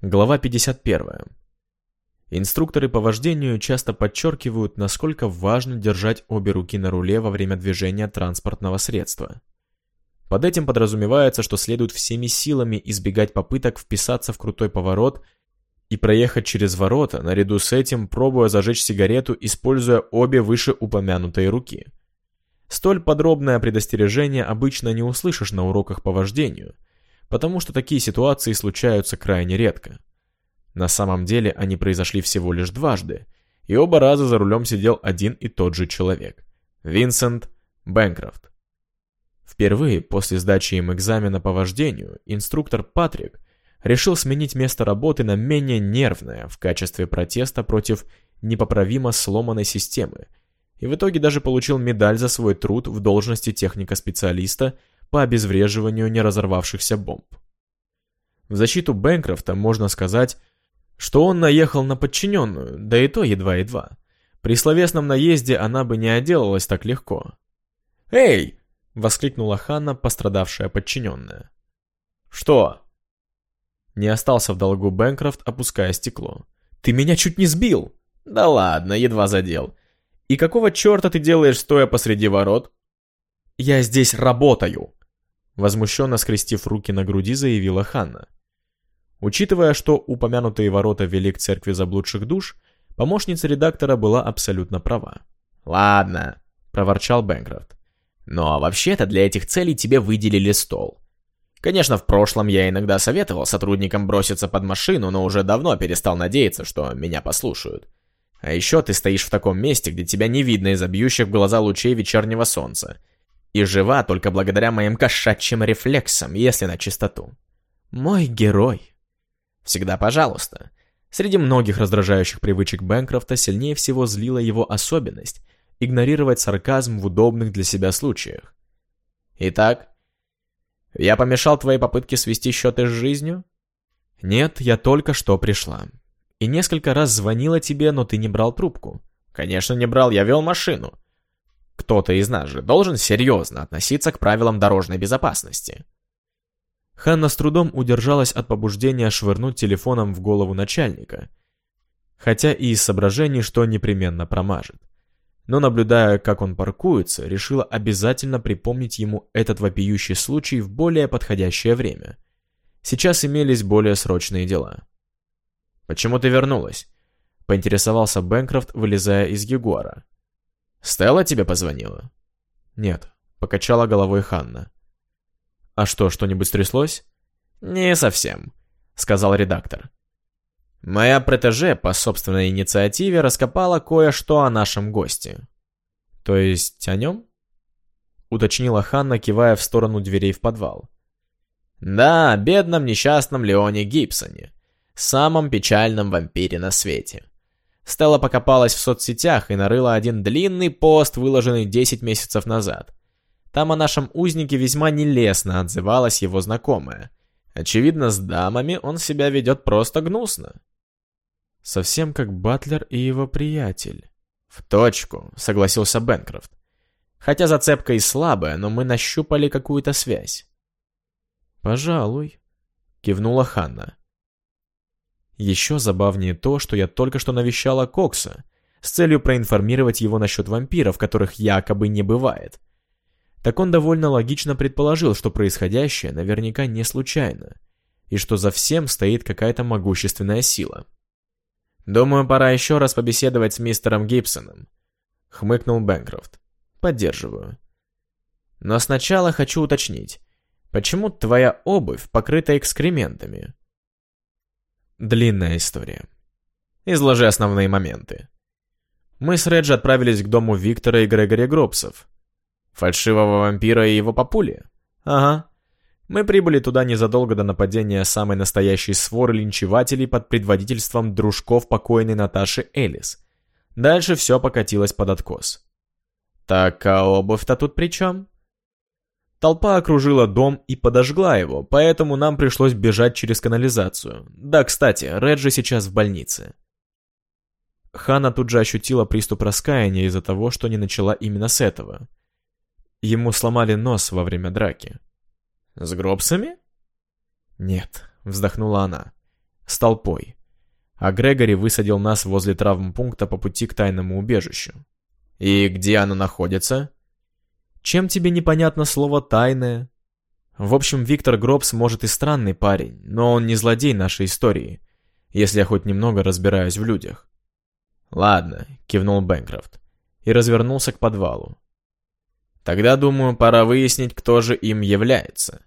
Глава 51. Инструкторы по вождению часто подчеркивают, насколько важно держать обе руки на руле во время движения транспортного средства. Под этим подразумевается, что следует всеми силами избегать попыток вписаться в крутой поворот и проехать через ворота, наряду с этим пробуя зажечь сигарету, используя обе вышеупомянутые руки. Столь подробное предостережение обычно не услышишь на уроках по вождению – потому что такие ситуации случаются крайне редко. На самом деле они произошли всего лишь дважды, и оба раза за рулем сидел один и тот же человек – Винсент Бэнкрофт. Впервые после сдачи им экзамена по вождению инструктор Патрик решил сменить место работы на менее нервное в качестве протеста против непоправимо сломанной системы, и в итоге даже получил медаль за свой труд в должности техника-специалиста по обезвреживанию неразорвавшихся бомб. В защиту Бэнкрофта можно сказать, что он наехал на подчиненную, да и то едва-едва. При словесном наезде она бы не отделалась так легко. «Эй!» — воскликнула Ханна, пострадавшая подчиненная. «Что?» Не остался в долгу Бэнкрофт, опуская стекло. «Ты меня чуть не сбил!» «Да ладно, едва задел. И какого черта ты делаешь, стоя посреди ворот?» «Я здесь работаю!» Возмущенно скрестив руки на груди, заявила Ханна. Учитывая, что упомянутые ворота вели к церкви заблудших душ, помощница редактора была абсолютно права. «Ладно», — проворчал Бэнкрофт. «Но вообще-то для этих целей тебе выделили стол. Конечно, в прошлом я иногда советовал сотрудникам броситься под машину, но уже давно перестал надеяться, что меня послушают. А еще ты стоишь в таком месте, где тебя не видно из-за бьющих в глаза лучей вечернего солнца. И жива только благодаря моим кошачьим рефлексам, если на чистоту. Мой герой. Всегда пожалуйста. Среди многих раздражающих привычек Бэнкрофта сильнее всего злила его особенность – игнорировать сарказм в удобных для себя случаях. Итак, я помешал твоей попытке свести счеты с жизнью? Нет, я только что пришла. И несколько раз звонила тебе, но ты не брал трубку. Конечно, не брал, я вел машину. Кто-то из нас же должен серьезно относиться к правилам дорожной безопасности. Ханна с трудом удержалась от побуждения швырнуть телефоном в голову начальника, хотя и из соображений, что непременно промажет. Но наблюдая, как он паркуется, решила обязательно припомнить ему этот вопиющий случай в более подходящее время. Сейчас имелись более срочные дела. «Почему ты вернулась?» — поинтересовался Бэнкрофт, вылезая из Ягуара. Стелла тебе позвонила? Нет, покачала головой Ханна. А что, что-нибудь стряслось? Не совсем, сказал редактор. Моя протеже по собственной инициативе раскопала кое-что о нашем госте. То есть о нем? Уточнила Ханна, кивая в сторону дверей в подвал. Да, бедном несчастном Леоне Гибсоне, самом печальном вампире на свете. Стелла покопалась в соцсетях и нарыла один длинный пост, выложенный 10 месяцев назад. Там о нашем узнике весьма нелестно отзывалась его знакомая. Очевидно, с дамами он себя ведет просто гнусно. Совсем как Батлер и его приятель. В точку, согласился Бенкрофт. Хотя зацепка и слабая, но мы нащупали какую-то связь. Пожалуй, кивнула Ханна. Еще забавнее то, что я только что навещала Кокса, с целью проинформировать его насчет вампиров, которых якобы не бывает. Так он довольно логично предположил, что происходящее наверняка не случайно, и что за всем стоит какая-то могущественная сила. «Думаю, пора еще раз побеседовать с мистером Гибсоном», — хмыкнул Бэнкрофт. «Поддерживаю. Но сначала хочу уточнить, почему твоя обувь покрыта экскрементами?» Длинная история. Изложи основные моменты. Мы с Реджи отправились к дому Виктора и Грегори Гробсов. Фальшивого вампира и его папули? Ага. Мы прибыли туда незадолго до нападения самой настоящей своры линчевателей под предводительством дружков покойной Наташи Элис. Дальше все покатилось под откос. Так, а обувь-то тут при чем? Толпа окружила дом и подожгла его, поэтому нам пришлось бежать через канализацию. Да, кстати, Реджи сейчас в больнице. Хана тут же ощутила приступ раскаяния из-за того, что не начала именно с этого. Ему сломали нос во время драки. «С гробсами?» «Нет», — вздохнула она. с толпой. А Грегори высадил нас возле травмпункта по пути к тайному убежищу. «И где оно находится?» «Чем тебе непонятно слово «тайное»?» В общем, Виктор Гробс может и странный парень, но он не злодей нашей истории, если я хоть немного разбираюсь в людях. «Ладно», — кивнул Бэнкрофт и развернулся к подвалу. «Тогда, думаю, пора выяснить, кто же им является».